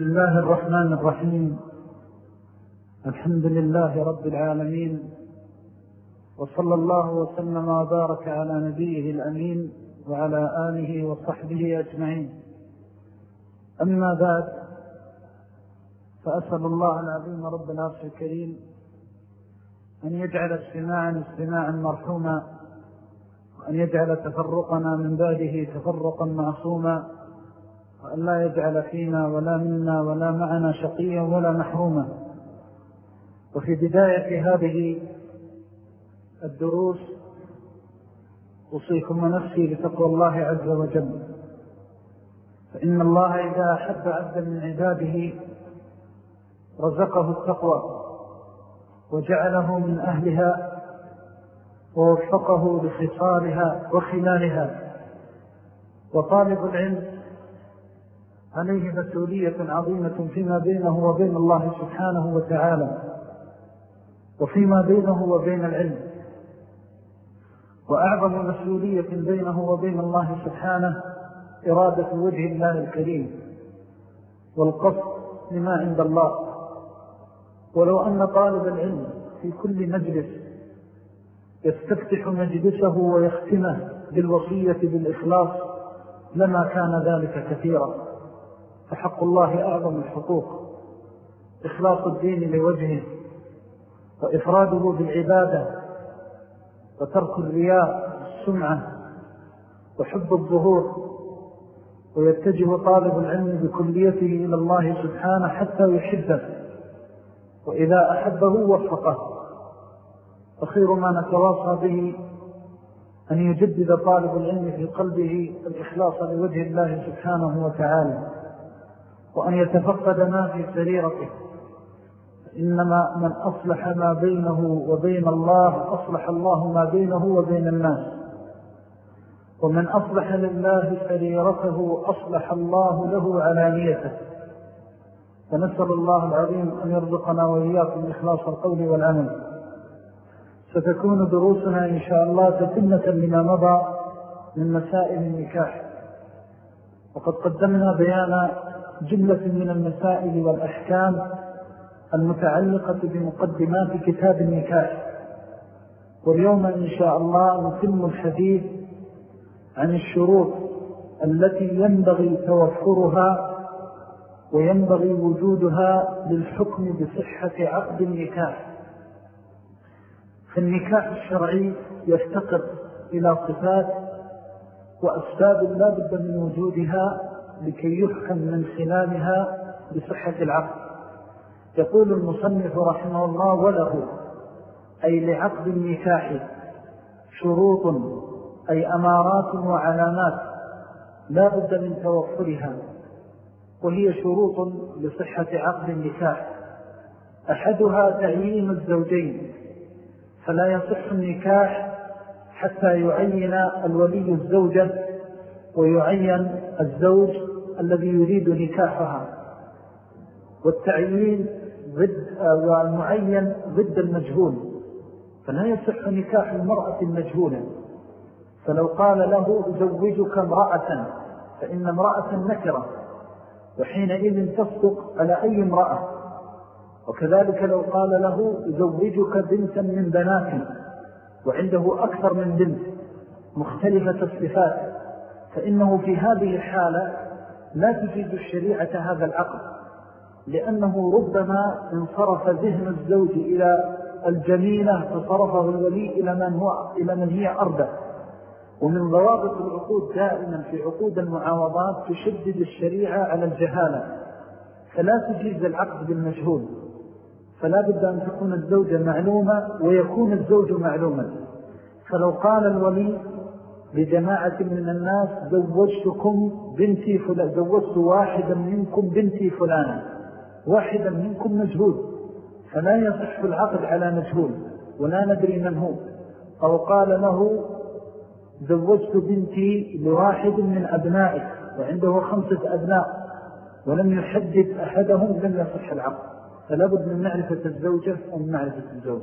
بسم الله الرحمن الرحيم. الحمد لله رب العالمين. وصلى الله وسلم وبارك على نبيه الأمين وعلى آله وصحبه أجمعين. أما بعد فأسأل الله العظيم رب العرش الكريم أن يجعل اجتماعا اجتماعا مرحوما وأن يجعل تفرقنا من بعده تفرقا معصوما وأن لا يجعل فينا ولا منا ولا معنا شقيا ولا محروما. وفي بداية هذه الدروس أوصيكم ونفسي لتقوى الله عز وجل. فإن الله إذا أحب عبدا من عباده رزقه التقوى وجعله من أهلها ووفقه لخصالها وخلالها. وطالب العلم عليه مسؤولية عظيمة فيما بينه وبين الله سبحانه وتعالى وفيما بينه وبين العلم. وأعظم مسؤولية بينه وبين الله سبحانه إرادة وجه الله الكريم والقصد لما عند الله. ولو أن طالب العلم في كل مجلس يستفتح مجلسه ويختمه بالوصية بالإخلاص لما كان ذلك كثيرا. فحق الله أعظم الحقوق. إخلاص الدين لوجهه وإفراده بالعبادة وترك الرياء السمعة وحب الظهور. ويتجه طالب العلم بكليته إلى الله سبحانه حتى يحبه. وإذا أحبه وفقه. أخير ما نتواصى به أن يجدد طالب العلم في قلبه الإخلاص لوجه الله سبحانه وتعالى. وأن يتفقد ما في سريرته إنما من أصلح ما بينه وبين الله أصلح الله ما بينه وبين الناس. ومن أصلح لله سريرته أصلح الله له علانيته. فنسأل الله العظيم أن يرزقنا وإياكم إخلاص القول والعمل. ستكون دروسنا إن شاء الله تتمة لما مضى من مسائل النكاح. وقد قدمنا بيان جملة من المسائل والأحكام المتعلقة بمقدمات كتاب النكاح. واليوم إن شاء الله نتم الحديث عن الشروط التي ينبغي توفرها وينبغي وجودها للحكم بصحة عقد النكاح. فالنكاح الشرعي يفتقر إلى صفات وأسباب لا بد من وجودها لكي يحكم من خلالها بصحة العقد يقول المصنف رحمه الله وله أي لعقد النكاح شروط أي أمارات وعلامات لا بد من توفرها وهي شروط لصحة عقد النكاح. أحدها تعيين الزوجين فلا يصح النكاح حتى يعين الولي الزوجة ويعين الزوج الذي يريد نكاحها. والتعيين ضد والمعين ضد المجهول. فلا يصح نكاح المرأة المجهولة. فلو قال له زوجك امرأة فإن امرأة نكرة وحينئذ تصدق على أي امرأة. وكذلك لو قال له زوجك بنتا من بنات وعنده أكثر من بنت مختلفة الصفات. فإنه في هذه الحالة لا تجيد الشريعة هذا العقد لأنه ربما انصرف ذهن الزوج إلى الجميلة فصرفه الولي إلى من, هو إلى من هي أربع ومن ضوابط العقود دائما في عقود المعاوضات تشدد الشريعة على الجهالة. فلا تجيز العقد بالمجهول. فلا بد أن تكون الزوجة معلومة ويكون الزوج معلوما. فلو قال الولي لجماعة من الناس زوجتكم بنتي فلان زوجت واحدا منكم بنتي فلانا واحدا منكم مجهول. فلا يصح العقد على مجهول ولا ندري من هو. أو قال له زوجت بنتي لواحد من أبنائك وعنده خمسة أبناء ولم يحدد أحدهم لم يصح العقد. فلا بد من معرفة الزوجة ومن معرفة الزوج.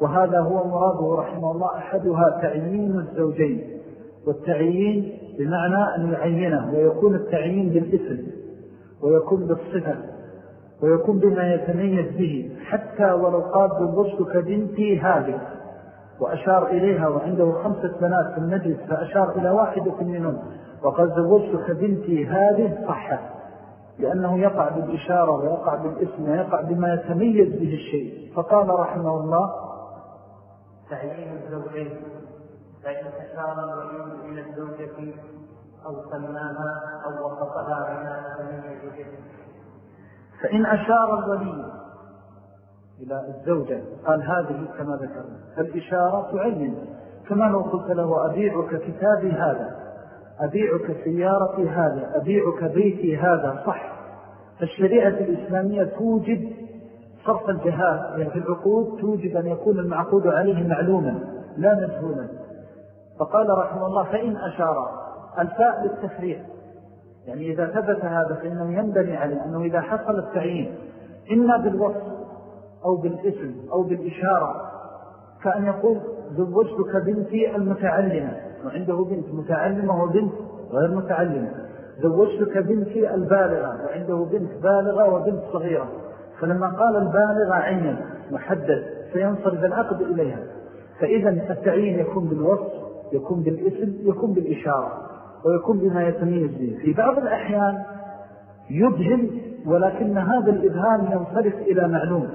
وهذا هو مراده رحمه الله أحدها تعيين الزوجين. والتعيين بمعنى أن يعينه ويكون التعيين بالإسم ويكون بالصفة ويكون بما يتميز به حتى ولو قال زوجتك بنتي هذه وأشار إليها وعنده خمسة بنات في المجلس فأشار إلى واحدة منهم وقال زوجتك بنتي هذه صحة لأنه يقع بالإشارة ويقع بالاسم ويقع بما يتميز به الشيء. فقال رحمه الله تعيين الزوجين. فإن أشار الولي إلى الزوجة أو سماها أو وصفها بما تتميز به. فإن أشار الولي إلى الزوجة قال هذه كما ذكرنا فالإشارة تعين كما لو قلت له أبيعك كتابي هذا أبيعك سيارتي هذا أبيعك بيتي هذا صح. فالشريعة الإسلامية توجد صرف الجهاد يعني في العقود توجد أن يكون المعقود عليه معلوما لا مجهولا. فقال رحمه الله فإن أشار الفاء للتفريع يعني إذا ثبت هذا فإنه ينبني عليه أنه إذا حصل التعيين إما بالوصف أو بالاسم أو بالإشارة كأن يقول زوجتك بنتي المتعلمة. وعنده بنت متعلمة وبنت غير متعلمة. زوجتك بنتي البالغة وعنده بنت بالغة وبنت صغيرة. فلما قال البالغة عينا محدد سينصرف العقد إليها. فإذا التعيين يكون بالوصف يكون بالاسم يكون بالإشارة ويكون بما يتميز به في بعض الأحيان يبهم ولكن هذا الإبهام ينصرف إلى معلوم.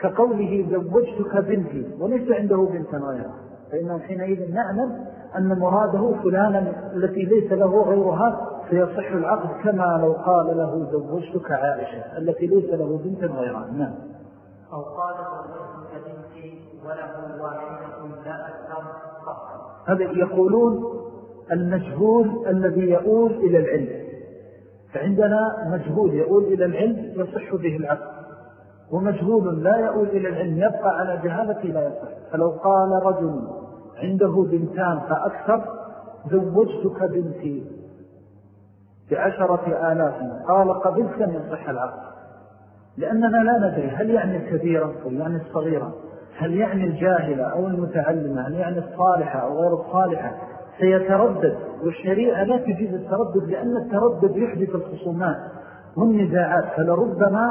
كقوله زوجتك بنتي وليس عنده بنتا غيرها فإنه حينئذ نعلم أن مراده فلانا التي ليس له غيرها فيصح العقد كما لو قال له زوجتك عائشة التي ليس له بنتا غيرها. نعم. أو قال زوجتك بنتي وله واحدة لا أكثر. هذا يقولون المجهول الذي يؤول إلى العلم. فعندنا مجهول يؤول إلى العلم يصح به العقد ومجهول لا يؤول إلى العلم يبقى على جهالة لا يصح. فلو قال رجل عنده بنتان فأكثر زوجتك بنتي بعشرة آلاف قال قبلت أن يصح العقد لأننا لا ندري هل يعني الكبيرة أو يعني الصغيرة هل يعني الجاهلة أو المتعلمة هل يعني الصالحة أو غير الصالحة؟ سيتردد والشريعة لا تجيز التردد لأن التردد يحدث الخصومات والنزاعات فلربما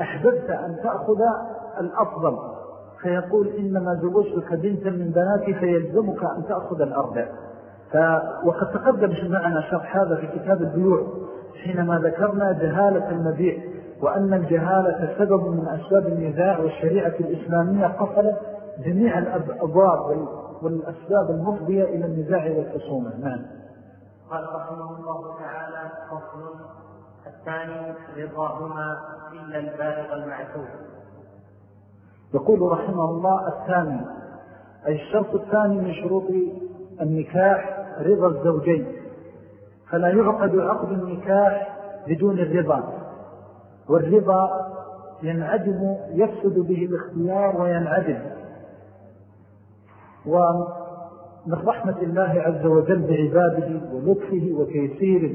أحببت أن تأخذ الأفضل. فيقول إنما زوجتك بنتا من بناتي فيلزمك أن تأخذ الأربع. ف... وقد تقدم معنا شرح هذا في كتاب البيوع حينما ذكرنا جهالة المبيع. وأن الجهالة سبب من أسباب النزاع والشريعة الإسلامية قفلت جميع الأبواب والأسباب المفضية إلى النزاع والخصومة. نعم. قال رحمه الله تعالى فصل الثاني رضاهما إلا البالغ المعتوب يقول رحمه الله الثاني أي الشرط الثاني من شروط النكاح رضا الزوجين فلا يعقد عقد النكاح بدون الرضا. والرضا ينعدم يفسد به الاختيار وينعدم. ومن رحمة الله عز وجل بعباده ولطفه وتيسيره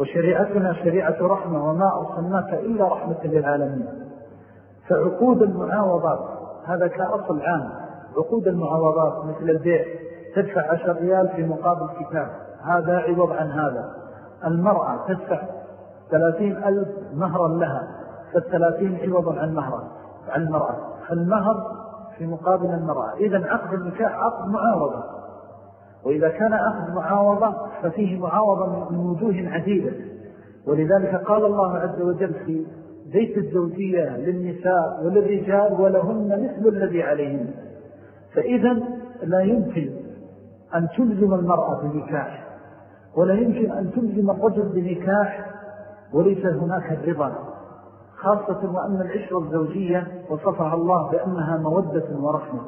وشريعتنا شريعة رحمة وما أرسلناك إلا رحمة للعالمين. فعقود المعاوضات هذا كأصل عام عقود المعاوضات مثل البيع تدفع عشر ريال في مقابل كتاب هذا عوض عن هذا. المرأة تدفع ثلاثين ألف مهرا لها فالثلاثين عوضا عن مهرا عن المرأة. المهر في مقابل المرأة. إذا عقد النكاح عقد معاوضة. وإذا كان عقد معاوضة ففيه معاوضة من وجوه عديدة. ولذلك قال الله عز وجل في بيت الزوجية للنساء وللرجال ولهن مثل الذي عليهم فإذا لا يمكن أن تلزم المرأة بنكاح ولا يمكن أن تلزم الرجل بنكاح وليس هناك الرضا خاصة وأن العشرة الزوجية وصفها الله بأنها مودة ورحمة.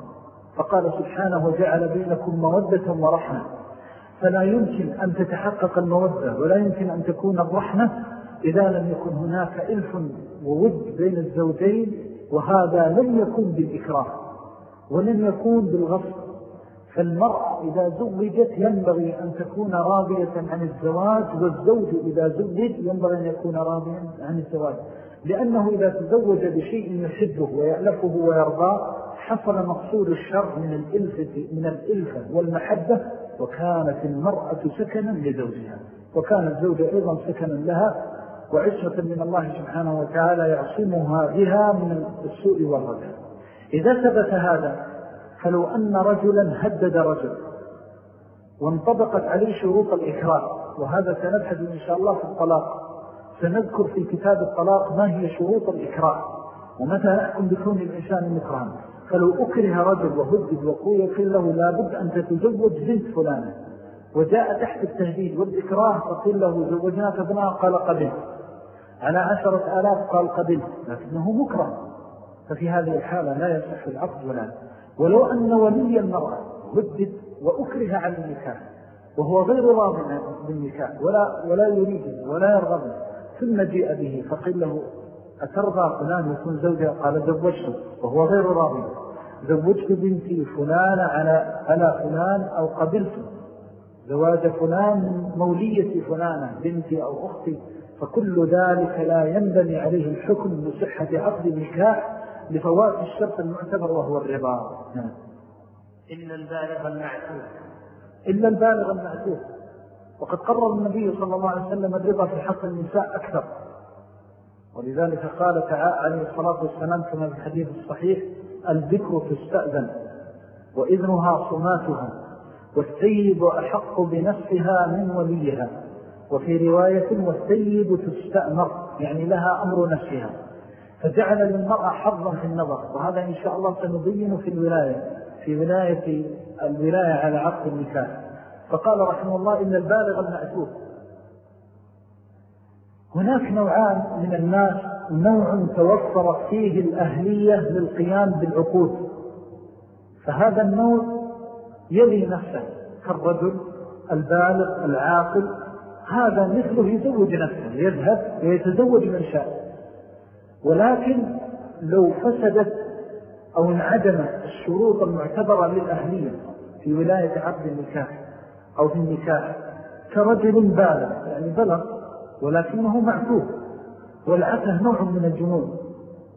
فقال سبحانه وجعل بينكم مودة ورحمة. فلا يمكن أن تتحقق المودة ولا يمكن أن تكون الرحمة إذا لم يكن هناك إلف وود بين الزوجين وهذا لم يكن بالإكراه ولم يكون بالغصب. فالمرأة إذا زوجت ينبغي أن تكون راضية عن الزواج والزوج إذا زوج ينبغي أن يكون راضيا عن الزواج. لأنه إذا تزوج بشيء يحبه ويألفه ويرضاه حصل مقصود الشر من الإلفة, من الإلفة والمحبة وكانت المرأة سكنا لزوجها. وكان الزوج أيضا سكنا لها وعصمة من الله سبحانه وتعالى يعصمها بها من السوء والرجل إذا ثبت هذا فلو أن رجلا هدد رجل وانطبقت عليه شروط الإكرام وهذا سنبحث إن شاء الله في الطلاق. سنذكر في كتاب الطلاق ما هي شروط الإكرام ومتى نحكم بكون الإنسان مكرام فلو أكره رجل وهدد وقوية له لابد أن تتزوج بنت فلانة وجاء تحت التهديد والإكراه فقل له زوجناك ابنها قال قبل. على عشرة آلاف قال قبل لكنه مكرم. ففي هذه الحالة لا يصح العقد ولا ولو أن ولي المرأة هدد وأكره على النكاح وهو غير راض بالنكاح ولا, ولا يريده ولا يرغبه ثم جيء به فقل له أترضى فلان يكون زوجها قال زوجته وهو غير راضي زوجت بنتي فلان على, على فلان أو قبلت. زواج فلان مولية فلانة بنتي أو أختي فكل ذلك لا ينبني عليه الحكم بصحة عقد النكاح لفوات الشرط المعتبر وهو الرضا نعم. إلا البالغ المعتوه. إلا البالغ المعتوه. وقد قرر النبي صلى الله عليه وسلم الرضا في حق النساء أكثر. ولذلك قال تعالى عليه الصلاة والسلام كما في الحديث الصحيح الذكر تستأذن وإذنها صماتها والسيب أحق بنفسها من وليها. وفي رواية والسيب تستأمر يعني لها أمر نفسها. فجعل للمرأة حظا في النظر. وهذا إن شاء الله سنبين في الولاية في ولاية الولاية على عقد النكاح. فقال رحمه الله إن البالغ المأتوب هناك نوعان من الناس نوع توفرت فيه الأهلية للقيام بالعقود. فهذا النوع يلي نفسه كالرجل البالغ العاقل. هذا مثله يزوج نفسه يذهب ويتزوج من شاء. ولكن لو فسدت أو انعدمت الشروط المعتبرة للأهلية في ولاية عقد النكاح أو في النكاح كرجل بالغ يعني بلغ ولكنه معتوه والعته نوع من الجنون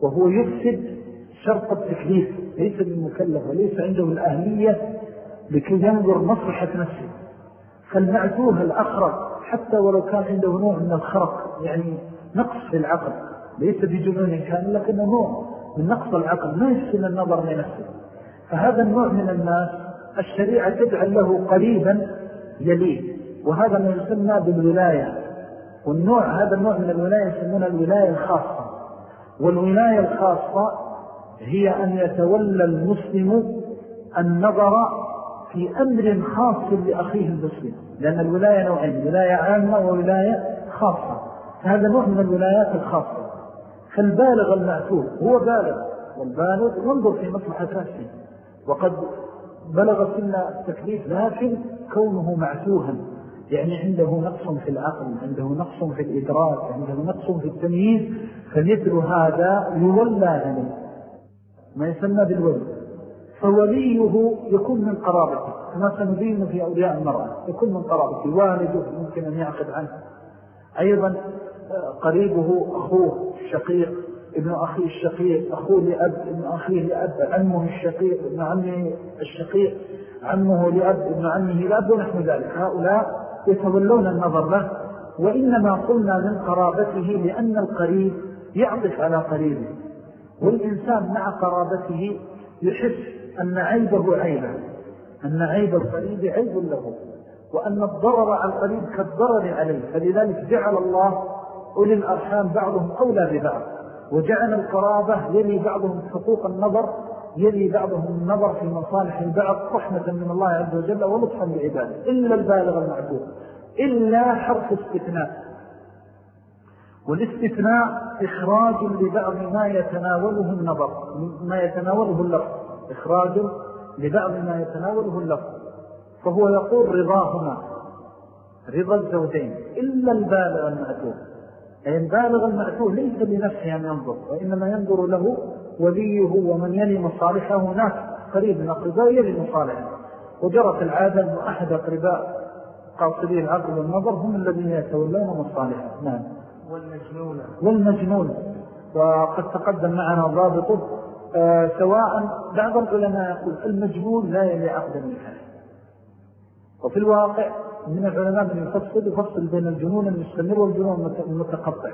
وهو يفسد شرط التكليف ليس بالمكلف وليس عنده الأهلية لكي ينظر مصلحة نفسه. فالمعتوه الأخرق حتى ولو كان عنده نوع من الخرق يعني نقص في العقل ليس بجنون كان لكنه نوع من نقص العقل ما يحسن النظر لنفسه فهذا النوع من الناس الشريعة تجعل له قريبا يليه. وهذا ما يسمى بالولاية. والنوع هذا النوع من الولاية يسمونه الولاية الخاصة. والولاية الخاصة هي أن يتولى المسلم النظر في أمر خاص لأخيه المسلم. لأن الولاية نوعين ولاية عامة وولاية خاصة. هذا نوع من الولايات الخاصة. فالبالغ المعتوب هو بالغ. والبالغ ينظر في مصلحة نفسه. وقد بلغ سن التكليف لكن كونه معتوها يعني عنده نقص في العقل عنده نقص في الإدراك عنده نقص في التمييز فمثل هذا يولى عليه ما يسمى بالولي. فوليه يكون من قرابته. كما سنبين في أولياء المرأة يكون من قرابته. والده ممكن أن يعقد عنه. أيضا قريبه أخوه الشقيق ابن أخيه الشقيق أخوه لأب ابن أخيه لأب عمه الشقيق ابن عمه الشقيق عمه لأب ابن عمه لأب ونحن ذلك. هؤلاء يتولون النظر له وإنما قلنا من قرابته لأن القريب يعطف على قريبه والإنسان مع قرابته يحس أن عيبه عيبه أن عيب القريب عيب له وأن الضرر على القريب كالضرر عليه. فلذلك جعل الله أولي الأرحام بعضهم أولى ببعض وجعل القرابة يلي بعضهم حقوق النظر يلي بعضهم النظر في مصالح البعض رحمة من الله عز وجل ولطفا بعباده إلا البالغ المعبود إلا حرف استثناء. والاستثناء إخراج لبعض ما يتناوله النظر ما يتناوله اللفظ إخراج لبعض ما يتناوله اللفظ. فهو يقول رضاهما رضا الزوجين إلا البالغ المعتوه أي البالغ المعتوه ليس بنفسه أن ينظر وإنما ينظر له وليه ومن يلي مصالحه هناك قريب من أقرباء يلي مصالحه وجرت العادة أن أحد أقرباء قاصري العقل والنظر هم الذين يتولون مصالحه نعم. والمجنون. والمجنون. وقد تقدم معنا ضابطه آه سواء بعض العلماء يقول المجنون لا يلي عقد النكاح وفي الواقع من العلماء من يفصل يفصل بين الجنون المستمر والجنون المتقطع.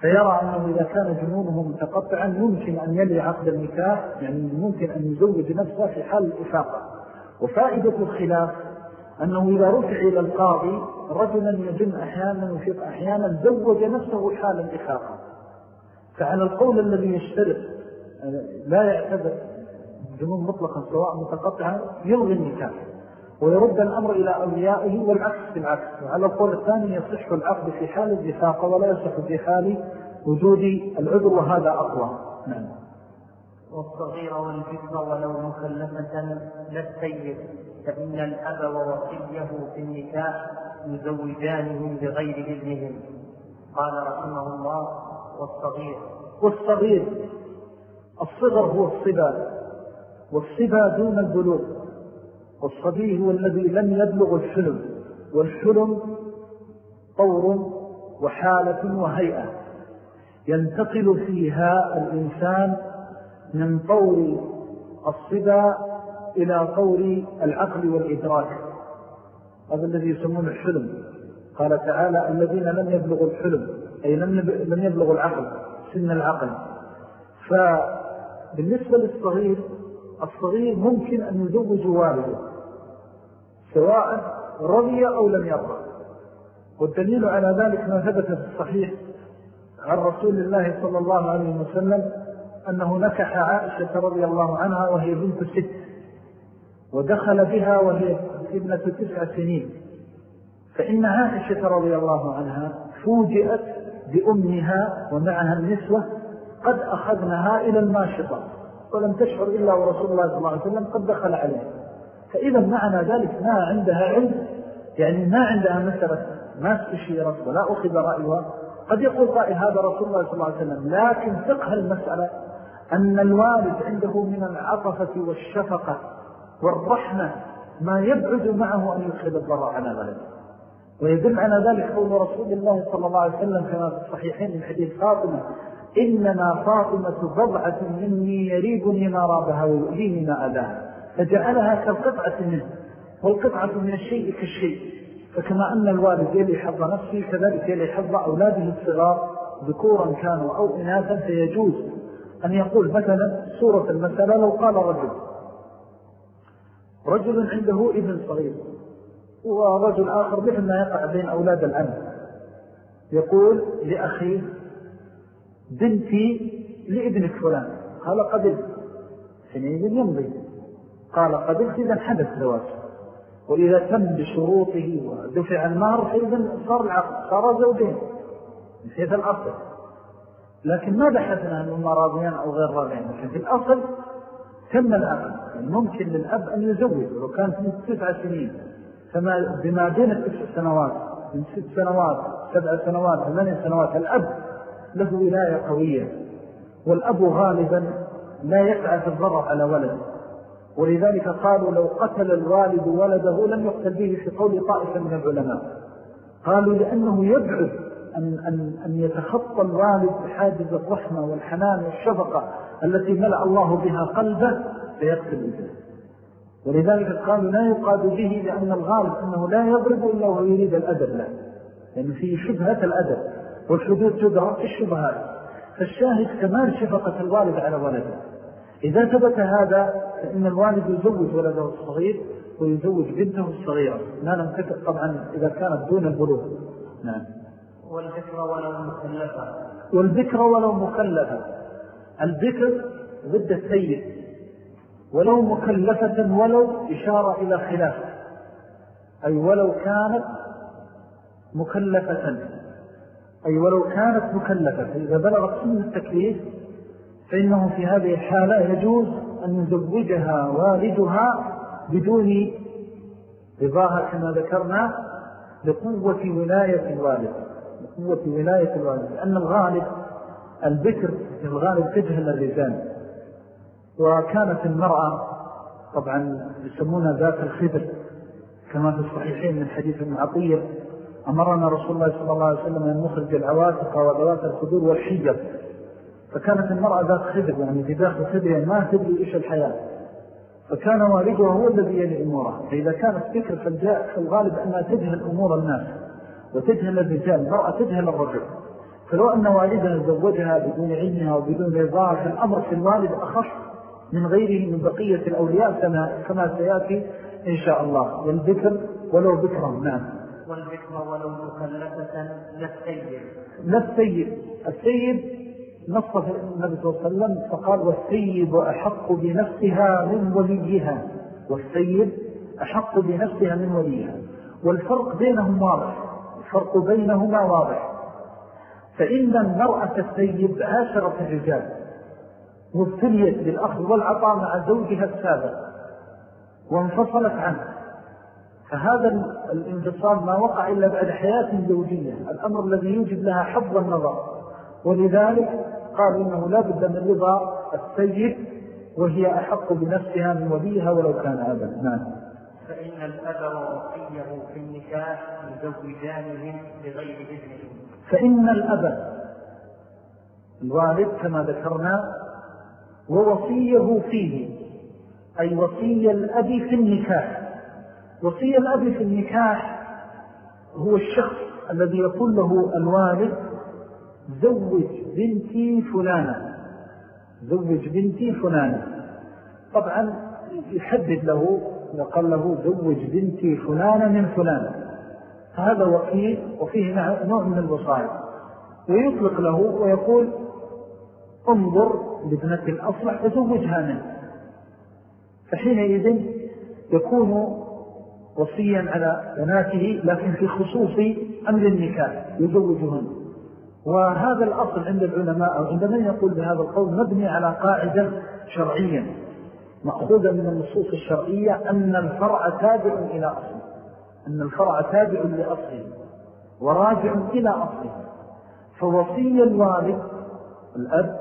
فيرى أنه إذا كان جنونه متقطعا يمكن أن يلي عقد النكاح يعني ممكن أن يزوج نفسه في حال الإفاقة. وفائدة الخلاف أنه إذا رفع إلى القاضي رجلا يجن أحيانا وفيق أحيانا زوج نفسه حال الإفاقة. فعلى القول الذي يشترط لا يعتبر جنون مطلقا سواء متقطعا يلغي النكاح. ويرد الأمر إلى أوليائه والعكس بالعكس. وعلى القول الثاني يصح العقد في حال الزفاق ولا يصح في حال وجود العذر وهذا أقوى. نعم. والصغير والبكر ولو مكلفة لا السيد فإن الأب ووصيه في النكاح يزوجانهم بغير إذنهم. قال رحمه الله والصغير. والصغير. الصغر هو الصبا. والصبا دون البلوغ. والصبي هو الذي لم يبلغ الحلم والحلم طور وحالة وهيئة. ينتقل فيها الإنسان من طور الصبا إلى طور العقل والإدراك. هذا الذي يسمون الحلم. قال تعالى الذين لم يبلغوا الحلم أي لم يبلغوا العقل سن العقل. فبالنسبة للصغير الصغير ممكن أن يزوج والده. سواء رضي أو لم يرضى. والدليل على ذلك ما ثبت في الصحيح عن رسول الله صلى الله عليه وسلم أنه نكح عائشة رضي الله عنها وهي بنت ست ودخل بها وهي ابنة تسع سنين. فإن عائشة رضي الله عنها فوجئت بأمها ومعها النسوة قد أخذنها إلى الماشطة ولم تشعر إلا ورسول الله صلى الله عليه وسلم قد دخل عليها. فإذا معنى ذلك ما عندها علم يعني ما عندها مسألة ما استشيرت ولا أخذ رأيها. قد يقول قائل هذا رسول الله صلى الله عليه وسلم لكن فقه المسألة أن الوالد عنده من العطفة والشفقة والرحمة ما يبعد معه أن يدخل الضرر على ولده ويدل على ذلك قول رسول الله صلى الله عليه وسلم كما في الصحيحين من حديث فاطمة إنما فاطمة ضبعة مني يريبني ما رابها ويؤذيني ما أذاها. فجعلها كالقطعة منه والقطعة من الشيء كالشيء. فكما أن الوالد يلي حظ نفسه كذلك يلي حظ أولاده الصغار ذكورا كانوا أو إناثا فيجوز أن يقول مثلا سورة المسألة لو قال رجل رجل عنده ابن صغير ورجل آخر مثل ما يقع بين أولاد الأم. يقول لأخيه بنتي لابنك فلان. قال قبلت حينئذ يمضي. قال قبلت إذا حدث زواج وإذا تم بشروطه ودفع المهر فإذا صار العقد صار زوجين من حيث الأصل. لكن ما بحثنا أنهم راضيان أو غير راضيان؟ لكن في الأصل تم العقد يعني ممكن للأب أن يزوج ولو كانت من تسع سنين. فما بما بين التسع سنوات من ست سنوات سبع سنوات ثمانية سنوات الأب له ولاية قوية. والأب غالبا لا يسعى في الضرر على ولده. ولذلك قالوا لو قتل الوالد ولده لم يقتل به في قول طائفة من العلماء. قالوا لأنه يبعد أن, أن, أن يتخطى الوالد بحاجز الرحمة والحنان والشفقة التي ملأ الله بها قلبه فيقتل ابنه ولذلك قالوا لا يقاد به لأن الغالب أنه لا يضرب إلا وهو يريد الأدب له. لأنه فيه شبهة الأدب والحدود تدرى في الشبهات. فالشاهد كمال شفقة الوالد على ولده. إذا ثبت هذا فإن الوالد يزوج ولده الصغير ويزوج بنته الصغيرة. لا نمتكر طبعا إذا كانت دون البلوغ. نعم. والذكر ولو مكلفة. والذكر ولو مكلفة. الذكر ضد السيد. ولو مكلفة ولو إشارة إلى خلاف. أي ولو كانت مكلفة. أي ولو كانت مكلفة. إذا بلغت سن التكليف فإنه في هذه الحالة يجوز أن يزوجها والدها بدون رضاها كما ذكرنا لقوة ولاية الوالد. لقوة ولاية الوالد. لأن الغالب البكر الغالب تجهل الرجال. وكانت المرأة طبعا يسمونها ذات الخبر كما في الصحيحين من حديث المعطية أمرنا رسول الله صلى الله عليه وسلم أن نخرج العواتق وذوات الخدور والحجب فكانت المرأة ذات خبر يعني في داخل خبر ما تدري إيش الحياة. فكان والدها هو الذي يلي أمورها. فإذا كانت فكرة فالغالب أنها تجهل أمور الناس وتجهل الرجال المرأة تجهل الرجل. فلو أن والدها زوجها بدون علمها وبدون رضاها فالأمر في الوالد أخف من غيره من بقية الأولياء كما سيأتي إن شاء الله. والذكر ولو ذكرا نعم. والذكر ولو مكلفة للسيد للسيد السيد نص النبي صلى الله عليه وسلم فقال والسيد أحق بنفسها من وليها. والسيد أحق بنفسها من وليها. والفرق بينهم واضح الفرق بينهما واضح. فإن المرأة السيد عاشرة الرجال وابتليت بالأخذ والعطاء مع زوجها السابق وانفصلت عنه. فهذا الانفصال ما وقع إلا بعد حياة زوجية الأمر الذي يوجد لها حظ النظر. ولذلك قال إنه لا بد من رضا السيد وهي أحق بنفسها من وليها ولو كان أبا نعم فإن الأب ووصيه في النكاح يزوجانهم بغير إذنه. فإن الأب الوالد كما ذكرنا ووصيه فيه أي وصي الأب في النكاح. وصي الأب في النكاح هو الشخص الذي يقول له الوالد زوج بنتي فلانة. زوج بنتي فلانة. طبعا يحدد له وقال له زوج بنتي فلانة من فلانة. فهذا وكيل وفيه نوع من الوصايا. ويطلق له ويقول انظر لابنة الأصلح وزوجها منه. فحينئذ يكون وصيا على بناته لكن في خصوص أمر النكاح يزوجهن. وهذا الأصل عند العلماء أو عند من يقول بهذا القول مبني على قاعدة شرعية مأخوذة من النصوص الشرعية أن الفرع تابع إلى أصله أن الفرع تابع لأصله وراجع إلى أصله. فوصي الوالد الأب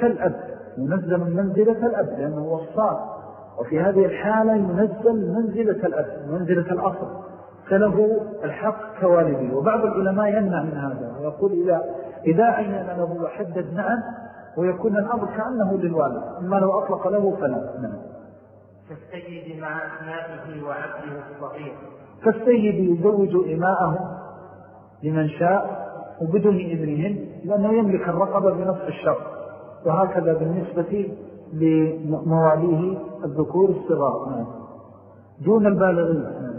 كالأب منزل من منزلة الأب لأنه وصاه وفي هذه الحالة ينزل منزلة الأب منزلة الأصل. فله الحق كوالده. وبعض العلماء يمنع من هذا ويقول إذا, إذا عين له وحدد نعم ويكون الأمر كأنه للوالد أما لو أطلق له فلا. نعم. كالسيد مع أثنائه وعبده الصغير. كالسيد يزوج إماءه لمن شاء وبدون إذنهم لأنه يملك الرقبة بنصف الشر وهكذا بالنسبة لمواليه الذكور الصغار. نعم. دون البالغين. نعم.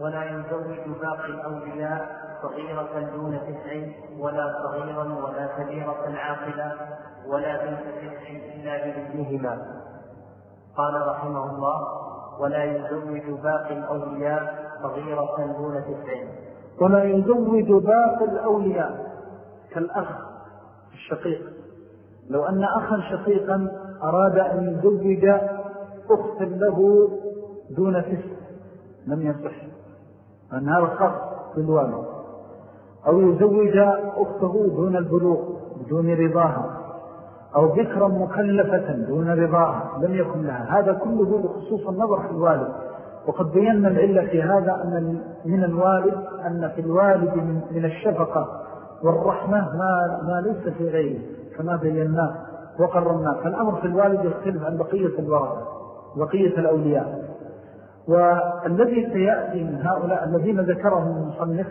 ولا يزوج باقي الأولياء صغيرة دون تسع ولا صغيرا ولا كبيرة عاقلة ولا بنت تسع إلا بإذنهما. قال رحمه الله ولا يزوج باقي الأولياء صغيرة دون تسع. ولا يزوج باقي الأولياء كالأخ الشقيق. لو أن أخا شقيقا أراد أن يزوج أختا له دون تسع لم يصح. أن هذا خاص بالوالد. أو يزوج أخته دون البلوغ بدون رضاها. أو ذكرا مكلفة دون رضاها. لم يكن لها. هذا كله بخصوص النظر في الوالد. وقد بينا العلة في هذا أن من الوالد أن في الوالد من الشفقة والرحمة ما, ما ليس في غيره كما بيناه وقررناه. فالأمر في الوالد يختلف عن بقية الورثة بقية الأولياء. والذي سيأتي من هؤلاء الذين ذكرهم المصنف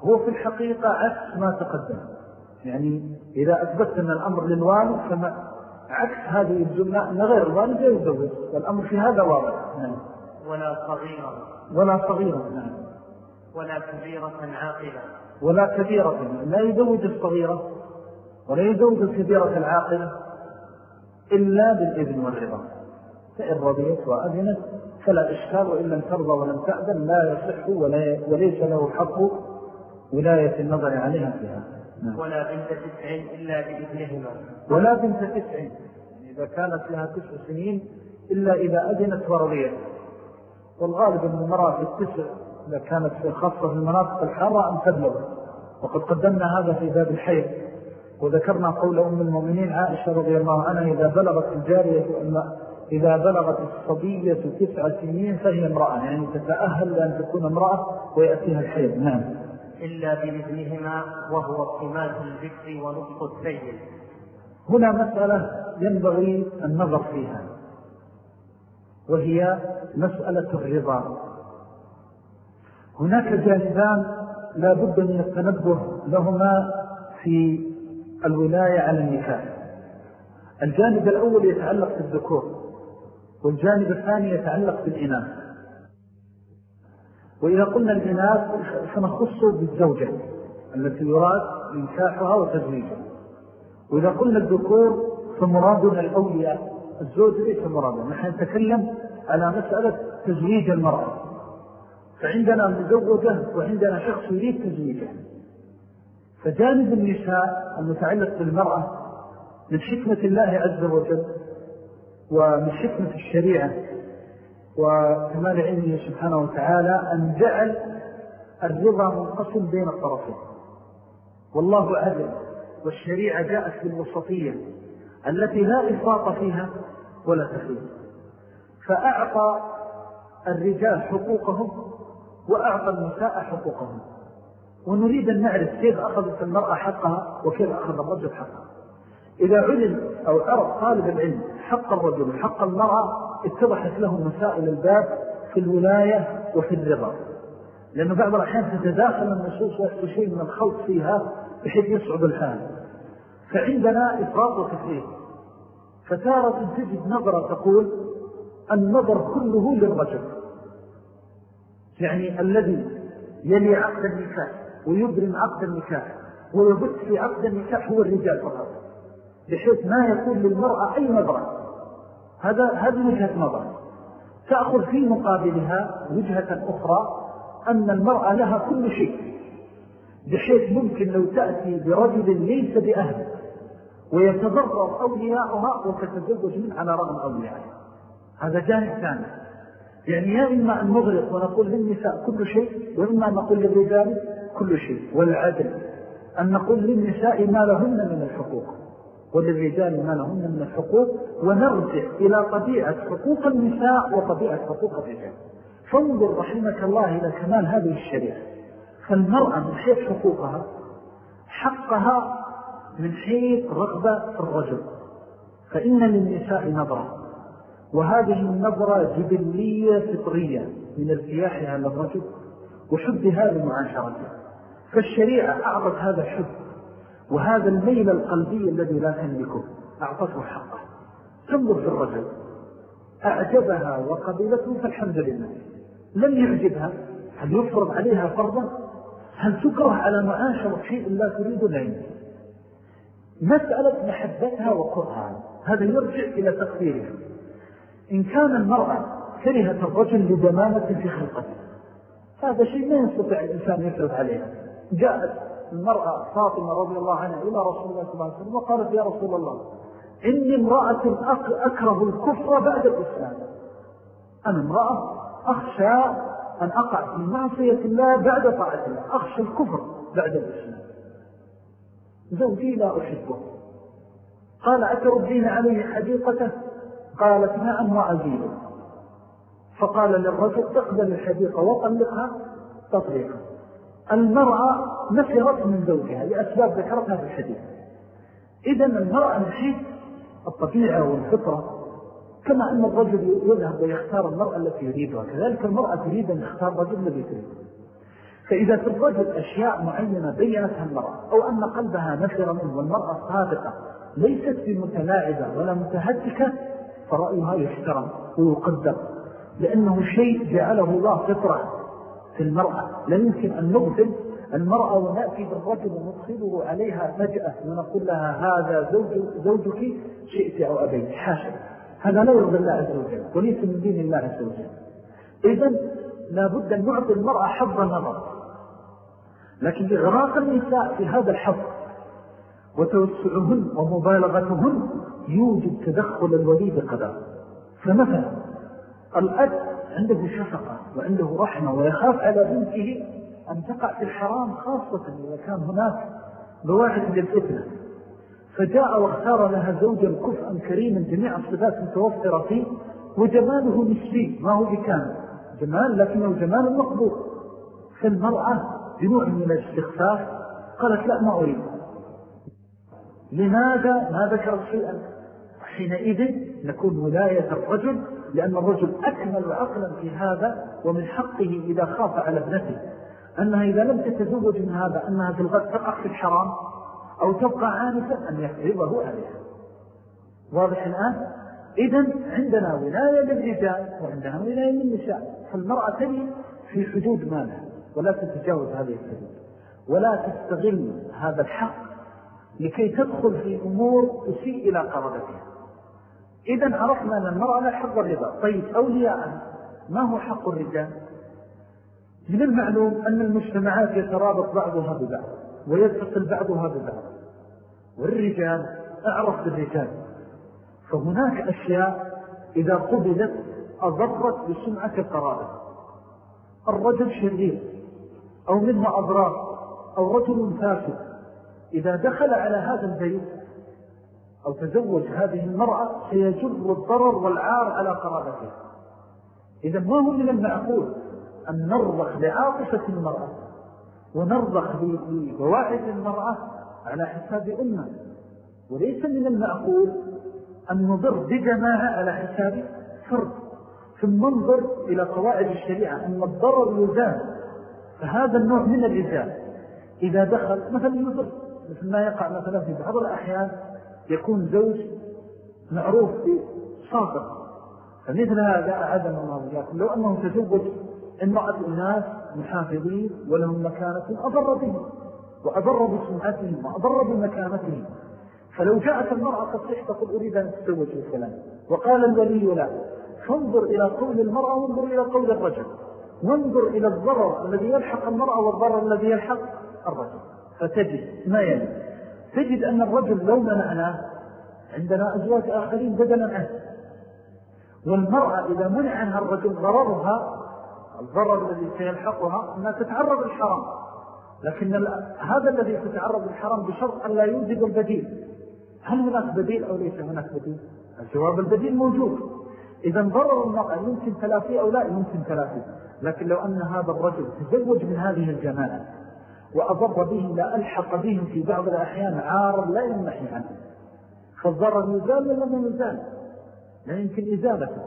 هو في الحقيقة عكس ما تقدم. يعني إذا أثبت أن الأمر للوالد فما عكس هذه الجملة أن غير الوالد يزوج والأمر في هذا واضح. نعم. ولا صغيرا ولا صغيرا نعم ولا كبيرة عاقلة. ولا كبيرة. لا يزوج الصغيرة ولا يزوج الكبيرة العاقلة إلا بالإذن والرضا. فإن رضيت وأذنت فلا إشكال وإن لم ترضى ولم تأذن لا يصح وليس له حق ولاية النظر عليها فيها. نعم. ولا بنت تسع إلا بإذنهما. ولا بنت تسع. يعني إذا كانت لها تسع سنين إلا إذا أذنت ورضيت. والغالب أن المرأة في التسع إذا كانت في خاصة في المناطق الحارة أن تبلغ. وقد قدمنا هذا في باب الحيض. وذكرنا قول أم المؤمنين عائشة رضي الله عنها إذا بلغت الجارية إذا بلغت الصبية تسع سنين فهي امرأة يعني تتأهل لأن تكون امرأة ويأتيها الحيض. نعم. إلا بإذنهما وهو اقتماس الذكر ونطق السيد هنا مسألة ينبغي النظر فيها وهي مسألة الرضا. هناك جانبان لا بد من التنبه لهما في الولاية على النكاح. الجانب الأول يتعلق بالذكور. والجانب الثاني يتعلق بالإناث. وإذا قلنا الإناث سنخص بالزوجة التي يراد إنكاحها وتزويجها. وإذا قلنا الذكور فمرادنا الأولياء الزوج ليس مرادنا نحن نتكلم على مسألة تزويج المرأة. فعندنا مزوجة وعندنا شخص يريد تزويجها فجانب النساء المتعلق بالمرأة من حكمة الله عز وجل ومن حكمة الشريعة وكمال علمه سبحانه وتعالى أن جعل الرضا منقسم بين الطرفين. والله عدل والشريعة جاءت بالوسطية التي لا إفراط فيها ولا تفيد فأعطى الرجال حقوقهم وأعطى النساء حقوقهم. ونريد أن نعرف كيف أخذت المرأة حقها وكيف أخذ الرجل حقها. إذا علم أو عرف طالب العلم حق الرجل وحق المرأة اتضحت له مسائل الباب في الولاية وفي الرضا. لأنه بعض الأحيان تتداخل النصوص ويحصل شيء من الخلط فيها بحيث يصعب الحال. فعندنا إفراط وتفريط. فتارة تجد نظرة تقول النظر كله للرجل. يعني الذي يلي عقد النكاح ويبرم عقد النكاح ويبث في عقد النكاح هو الرجال فقط. بحيث ما يكون للمرأة أي نظرة. هذا هذه وجهة نظر. تأخذ في مقابلها وجهة أخرى أن المرأة لها كل شيء بحيث ممكن لو تأتي برجل ليس بأهل ويتضرر أولياؤها وتتزوج من على رغم أوليائها. هذا جانب ثاني. يعني يا إما أن نغلق ونقول للنساء كل شيء وإما أن نقول للرجال كل شيء. والعدل أن نقول للنساء ما لهن من الحقوق. وللرجال ما لهن من الحقوق ونرجع إلى طبيعة حقوق النساء وطبيعة حقوق الرجال. فانظر رحمك الله إلى كمال هذه الشريعة. فالمرأة من حيث حقوقها حقها من حيث رغبة الرجل. فإن للنساء نظرة. وهذه النظرة جبلية فطرية من ارتياحها للرجل وحبها لمعاشرته. فالشريعة أعطت هذا الحب. وهذا الميل القلبي الذي لا تملكه. أعطته حقه. تنظر في الرجل؟ أعجبها وقبلته فالحمد لله. لم يعجبها. هل يفرض عليها فرضا؟ هل تكره على معاشرة شيء لا تريد العلم؟ مسألة محبتها وكرهها هذا يرجع إلى تقديرها. إن كان المرأة كرهت الرجل لدمامة في خلقته هذا شيء ما يستطيع الإنسان يفرض عليها. جاءت المرأة فاطمة رضي الله عنها إلى رسول الله صلى الله عليه وسلم وقالت يا رسول الله إني امرأة أكره الكفر بعد الإسلام. أنا امرأة أخشى أن أقع في معصية الله بعد طاعة الله أخشى الكفر بعد الإسلام. زوجي لا أحبه. قال أتردين عليه حديقته؟ قالت نعم وعزيزه فقال للرجل تقبل الحديقة وطلقها تطليقا. المرأة نفرت من زوجها لأسباب ذكرتها في الحديث. إذن المرأة نحيث الطبيعة والفطرة كما أن الرجل يذهب ويختار المرأة التي يريدها. كذلك المرأة تريد أن يختار الرجل الذي تريد. فإذا في الرجل أشياء معينة بينتها المرأة أو أن قلبها نفر منه والمرأة صادقة ليست بمتلاعبة ولا متهدكة فرأيها يحترم ويقدر لأنه شيء جعله الله فطرة. في المرأة. لا يمكن أن نغفل المرأة ونأتي بالرجل وندخله عليها فجأة ونقول لها هذا زوج زوجك شئت أو أبيت. حاشا. هذا لا يرضي الله عز وجل وليس من دين الله عز وجل. إذن لابد أن نعطي المرأة حظ النظر. لكن إغراق النساء في هذا الحظ وتوسعهن ومبالغتهن يوجد تدخل الولي بقدر فمثلا الأب عنده شفقة وعنده رحمة ويخاف على بنته أن تقع في الحرام خاصة إذا كان هناك بواحد للفتنة فجاء واختار لها زوجا كفءا كريما جميع الصفات متوفرة فيه وجماله نسبي ما هو بكامل. جمال لكنه جمال مقبول. فالمرأة بنوع من الاستخفاف قالت لا ما أريد. لماذا؟ ما ذكر شيئا. حينئذ نكون ولاية الرجل لأن الرجل أكمل عقلا في هذا ومن حقه إذا خاف على ابنته. أنها إذا لم تتزوج من هذا أنها في الغد تقع في الحرام أو تبقى عانفة أن يفرضه عليها. واضح الآن؟ إذن عندنا ولاية للرجال وعندنا ولاية للنساء. فالمرأة تلي في حدود مالها ولا تتجاوز هذه الحدود. ولا تستغل هذا الحق لكي تدخل في أمور تسيء إلى قرابتها. إذا عرفنا أن المرأة لا حق الرضا. طيب أولياء ما هو حق الرجال؟ من المعلوم أن المجتمعات يترابط بعضها ببعض ويتصل بعضها ببعض. والرجال أعرف بالرجال. فهناك أشياء إذا قبلت أضرت بسمعة القرابة الرجل شرير أو منه أضرار أو رجل فاسد. إذا دخل على هذا البيت أو تزوج هذه المرأة سيجر الضرر والعار على قرابته. إذا ما هو من المعقول أن نرضخ لعاطفة المرأة ونرضخ بواعد المرأة على حساب أمة. وليس من المعقول أن نضر بجماعة على حساب فرد. ثم ننظر إلى قواعد الشريعة أن الضرر يزال فهذا النوع من الرجال إذا دخل مثلا يضر مثل ما يقع مثلا في بعض الأحيان يكون زوج معروف بصادق فمثل هذا أعدم الله إياكم. لو أنه تزوج امرأة الناس محافظين ولهم مكانة أضر بهم وأضر بسمعتهم وأضر بمكانتهم. فلو جاءت المرأة تصيح تقول أريد أن تتزوج بفلان وقال الولي لا فانظر إلى قول المرأة وانظر إلى قول الرجل. وانظر إلى الضرر الذي يلحق المرأة والضرر الذي يلحق الرجل. فتجد ما يلي. تجد أن الرجل لو منعناه عندنا أزواج آخرين بدلا عنه. والمرأة إذا منع عنها الرجل ضررها الضرر الذي سيلحقها أنها تتعرض للحرام. لكن هذا الذي تتعرض للحرام بشرط أن لا يوجد البديل. هل هناك بديل أو ليس هناك بديل؟ الجواب البديل موجود. إذا ضرر المرأة يمكن ثلاثي أو لا يمكن ثلاثي لكن لو أن هذا الرجل تزوج من هذه الجماعة وأضر بهم لا ألحق بهم في بعض الأحيان عارض لا يمنحي عنه. فالضرر يزال ولا ما يزال؟ لا يمكن إزالته.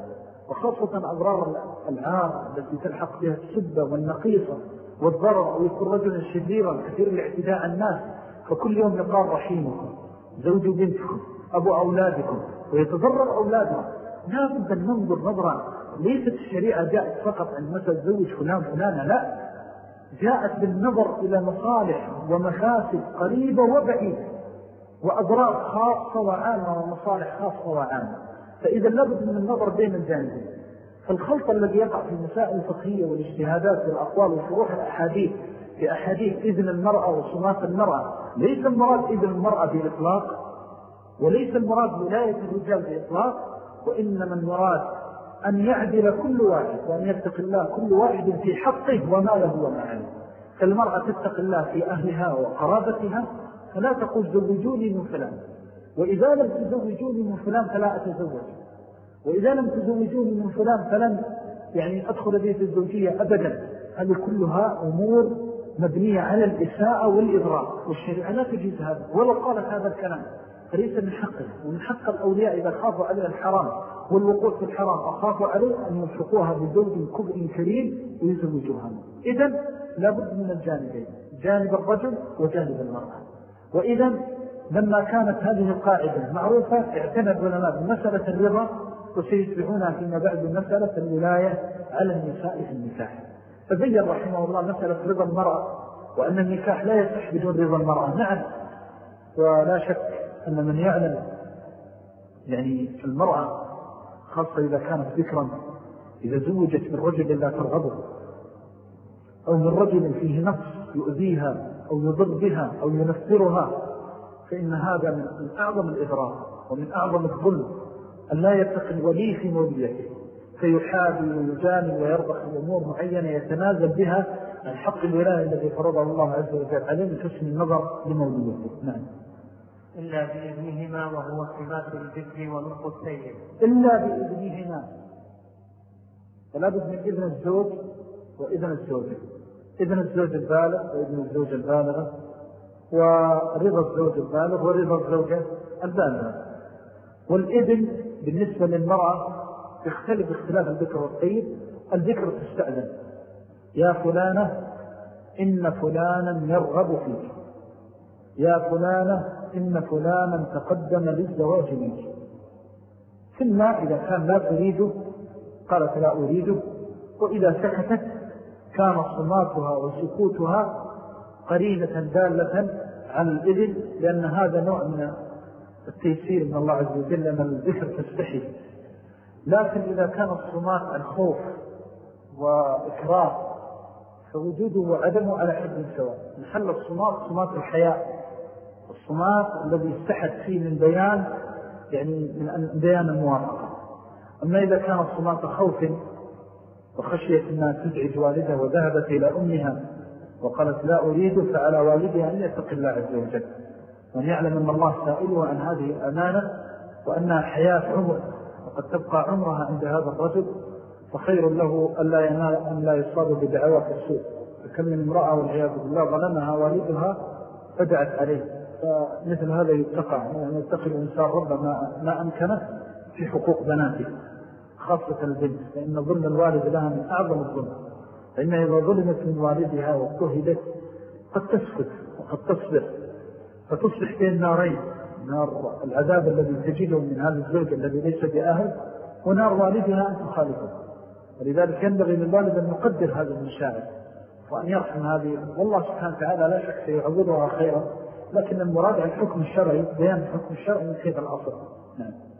وخاصة أضرار العار التي تلحق بها السبة والنقيصة والضرر ويكون رجلا شريرا كثير الاعتداء على الناس فكل يوم يقال رحيمكم زوج بنتكم أبو أولادكم ويتضرر أولادهم. لا بد أن ننظر نظرا ليست الشريعة جاءت فقط عن مثل زوج فلان فلانة لا. جاءت بالنظر إلى مصالح ومفاسد قريبة وبعيدة وأضرار خاصة وعامة ومصالح خاصة وعامة. فإذا لابد من النظر بين الجانبين. فالخلط الذي يقع في المسائل الفقهية والاجتهادات والأقوال وشروح الأحاديث في أحاديث إذن المرأة وصمات المرأة ليس المراد إذن المرأة بإطلاق وليس المراد ولاية الرجال بإطلاق وإنما المراد أن يعدل كل واحد وأن يتق الله كل واحد في حقه وما له وما عليه فالمرأة تتق الله في أهلها وقرابتها فلا تقول زوجوني من فلان. وإذا لم تزوجوني من فلان فلا أتزوج. وإذا لم تزوجوني من فلان فلن يعني أدخل بيت الزوجية أبدا. هذه كلها أمور مبنية على الإساءة والإضرار والشريعة لا تجيز هذا. ولو قالت هذا الكلام فليس من حقه. ومن حق الأولياء إذا خافوا عليه الحرام. والوقوع في الحرام. أخافوا عليه أن ينفقوها بزوج كبر كريم ويزوجوها إذن لابد من الجانبين جانب الرجل وجانب المرأة. وإذن لما كانت هذه القاعدة معروفة اعتنى العلماء بمسألة الرضا وسيتبعونها فيما بعد مسألة الولاية على النساء في النكاح. فبين رحمه الله مسألة رضا المرأة وأن النكاح لا يصح بدون رضا المرأة. نعم. ولا شك أن من يعلم يعني المرأة خاصة إذا كانت ذكرا إذا زوجت من رجل لا ترغبه أو من رجل فيه نفس يؤذيها أو يضر بها أو ينفرها فإن هذا من أعظم الإضرار ومن أعظم الظلم أن لا يتقي الولي في موليته فيحابي ويجاني ويرضخ الأمور معينة يتنازل بها عن حق الذي فرضه الله عز وجل عليه من النظر لموليته. نعم. إلا بإذنهما وهو صفات الذكر ونطق السيد إلا بإذنهما. فلا بد من إذن الزوج وإذن الزوجة. إذن الزوج البالغ وإذن الزوج البالغة. ورضا الزوج البالغ ورضا الزوجة البالغة. والإذن بالنسبة للمرأة يختلف اختلاف الذكر والطيب. الذكر تستأذن. يا فلانة إن فلانا يرغب فيك. يا فلانة إن فلانا تقدم للزواج منك. ثم إذا كان لا تريده قالت لا أريده وإذا سكتت كان صماتها وسكوتها قرينة دالة عن الإذن لأن هذا نوع من التيسير من الله عز وجل أن الذكر تستحي. لكن إذا كان الصمات عن خوف وإكراه فوجوده وعدمه على حد سواء. محل الصمات صمات الحياء. الصمات الذي استحت فيه من بيان يعني من بيان الموافقة أما إذا كان الصمات خوف وخشية أنها تزعج والدها وذهبت إلى أمها وقالت لا أريد فعلى والدها أن يتق الله عز وجل. وأن يعلم أن الله سائله عن هذه الأمانة وأنها حياة عمر وقد تبقى عمرها عند هذا الرجل فخير له أن لا, ينال أن لا يصاب بدعوات السوء. فكم من امرأة والعياذ بالله ظلمها والدها فدعت عليه. فمثل هذا يتقع. يعني يتقي الإنسان رب ما, أمكنه في حقوق بناته خاصة البنت لأن ظلم الوالد لها من أعظم الظلم. فإنها إذا ظلمت من والدها واضطهدت قد تسكت وقد تصبر فتصبح بين نارين نار العذاب الذي تجده من هذا الزوج الذي ليس بأهل ونار والدها أن تخالفه ولذلك ينبغي للوالد أن يقدر هذه المشاعر وأن يرحم هذه. والله سبحانه وتعالى لا شك سيعوضها خيرا. لكن المراد الحكم الشرعي بيان الحكم الشرعي من خير الأصل نعم.